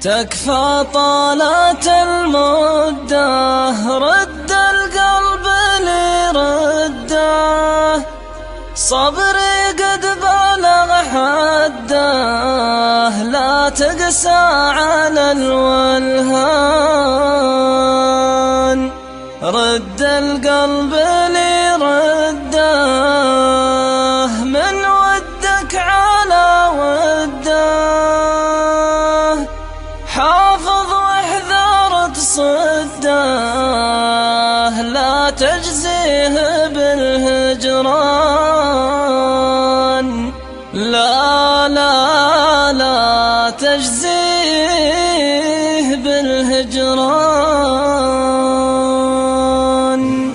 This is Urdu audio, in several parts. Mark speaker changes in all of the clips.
Speaker 1: تكفى طالت المدة رد القلب لرده. صبري قد بلغ حده لا تقسى على الولهان تجزيه بالهجران لا لا لا تجزيه بالهجران.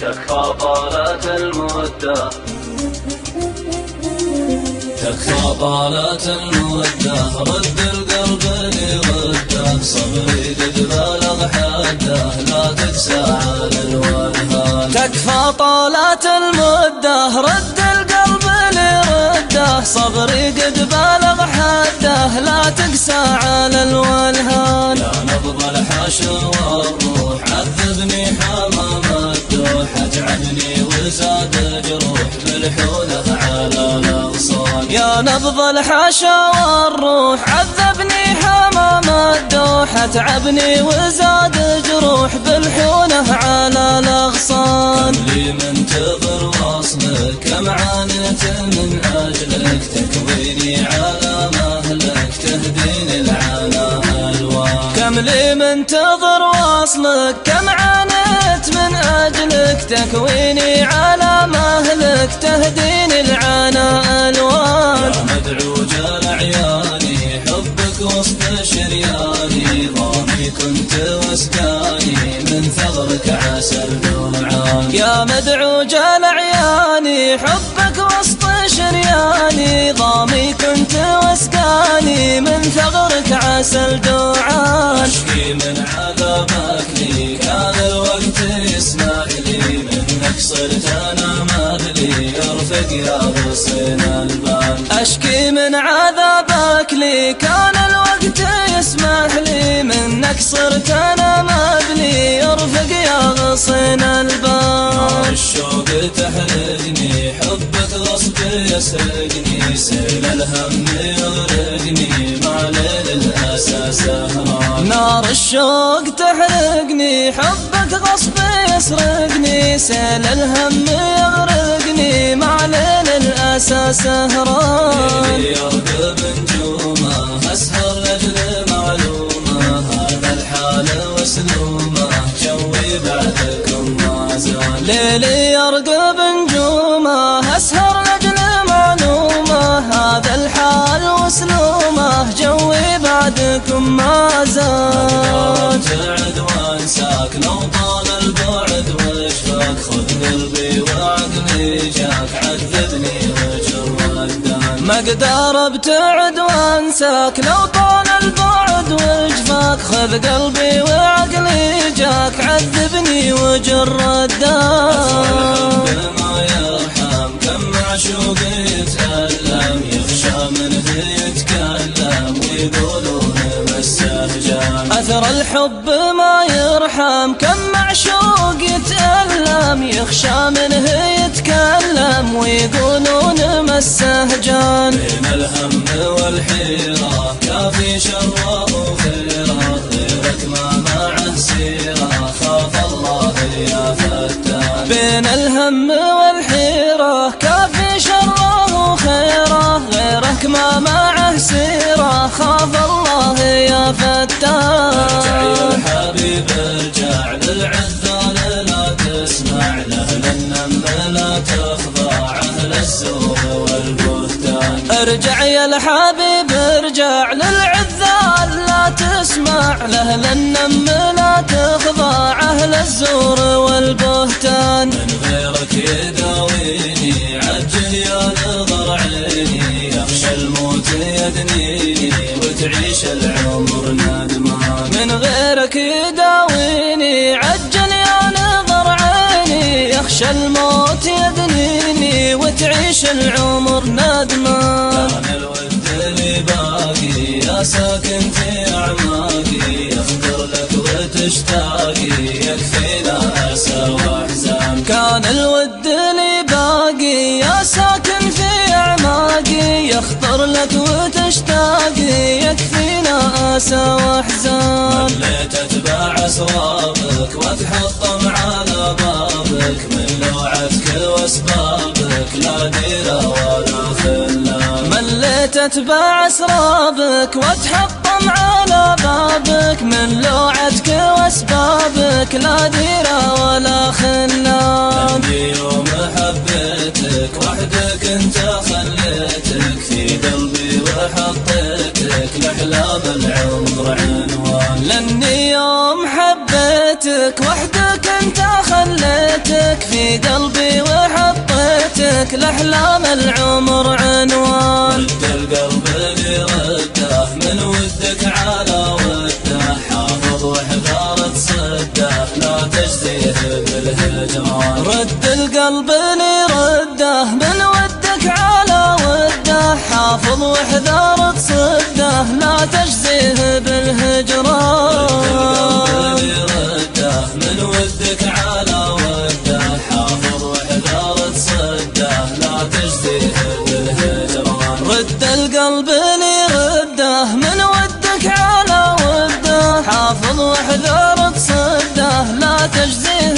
Speaker 2: تكفى طالت المدة تكفى طالت المدة رد القلب لرده صبري قد
Speaker 1: طالت المدة رد القلب لرده. صبري قد بلغ حده لا تقسى على الولهان
Speaker 2: يا نبض الحشا والروح عذبني حمام الدوح اتعبني وزاد جروح بالحوله على الاغصان
Speaker 1: يا نبض الحشا والروح عذبني الدوح تعبني وزاد جروح بالحونه على الاغصان
Speaker 2: لي منتظر وصلك كم عانيت من اجلك تكويني على مهلك تهديني العنا الوان
Speaker 1: كم لي منتظر وصلك كم عانيت من أجلك تكويني على مهلك تهديني
Speaker 2: كنت وسكاني من ثغرك عسل نوعان
Speaker 1: يا مدعوج العياني حبك وسط شرياني. ضامي كنت وسكاني من ثغرك عسل دوعان
Speaker 2: اشكي من عذابك لي، كان الوقت يسمح لي منك صرت انا مهلي ارفق يا غصن البال
Speaker 1: أشكي من عذابك لي، كان صرت أنا مبلي ارفق يا غصن البال
Speaker 2: الشوق تحرقني حبك غصب يسرقني سيل الهم يغرقني مع ليل الاسى سهران
Speaker 1: نار الشوق تحرقني حبك غصب يسرقني سيل الهم يغرقني مع ليل الأسى سهران
Speaker 2: ليلي يرقب نجومه اسهر جوي بعدكم ما زال تعد وانساك لو طال البعد واشفاك خذ قلبي وعقلي جاك عذبني وجر
Speaker 1: ما اقدر ابتعد وانساك لو طال البعد وجفاك خذ قلبي وعقلي جاك عذبني وجر الدار
Speaker 2: ما يرحم
Speaker 1: الحب ما يرحم كم معشوق يتألم يخشى منه يتكلم ويقولون مسه جان.
Speaker 2: بين الهم والحيرة كافي شره وخيره غيرك ما معه سيرة خاف الله يا فتان.
Speaker 1: بين الهم والحيرة كافي شره وخيره غيرك ما معه سيرة خاف الله يا فتان.
Speaker 2: الحبيب ارجع للعذال لا تسمع له للنم لا تخضع اهل الزور والبهتان.
Speaker 1: ارجع يا الحبيب ارجع للعذال لا تسمع له للنم لا تخضع اهل الزور والبهتان.
Speaker 2: من غيرك يداويني، عجل يا نظر عيني، يخشى الموت يدنيني، وتعيش العمر ندمان
Speaker 1: من غيرك يداويني عجل يا نظر عيني يخشى الموت يدنيني وتعيش العمر ندمان
Speaker 2: كان الود اللي باقي يا ساكن في أعماقي يخطر لك وتشتاقي يكفينا أسى وأحزان
Speaker 1: كان الود لي باقي يا ساكن يكفينا أسى وأحزان.
Speaker 2: مليت أتباع أسرابك وتحطم على بابك من لوعتك وأسبابك. لا ديرة ولا خلان
Speaker 1: مليت اتباع اسرابك وتحطم على بابك من لوعتك واسبابك لا ديره ولا خلان
Speaker 2: العمر عنوان
Speaker 1: لاني يوم حبيتك وحدك انت خليتك في قلبي وحطيتك لاحلام العمر عنوان.
Speaker 2: رد القلب اللي رده من ودك على وده حافظ وحذار تصده لا تجزيه بالهجران.
Speaker 1: رد القلب لي رده من ودك وده حافظ واحذر تصده لا تجزيه بالهجران.
Speaker 2: من ودك على وده حافظ وحذار تصده لا تجزيه بالهجران
Speaker 1: رد القلب لي رده، من ودك على وده. حافظ واحذر تصده لا تجزيه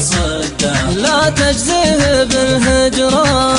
Speaker 1: بالهجران لا تجزيه بالهجران.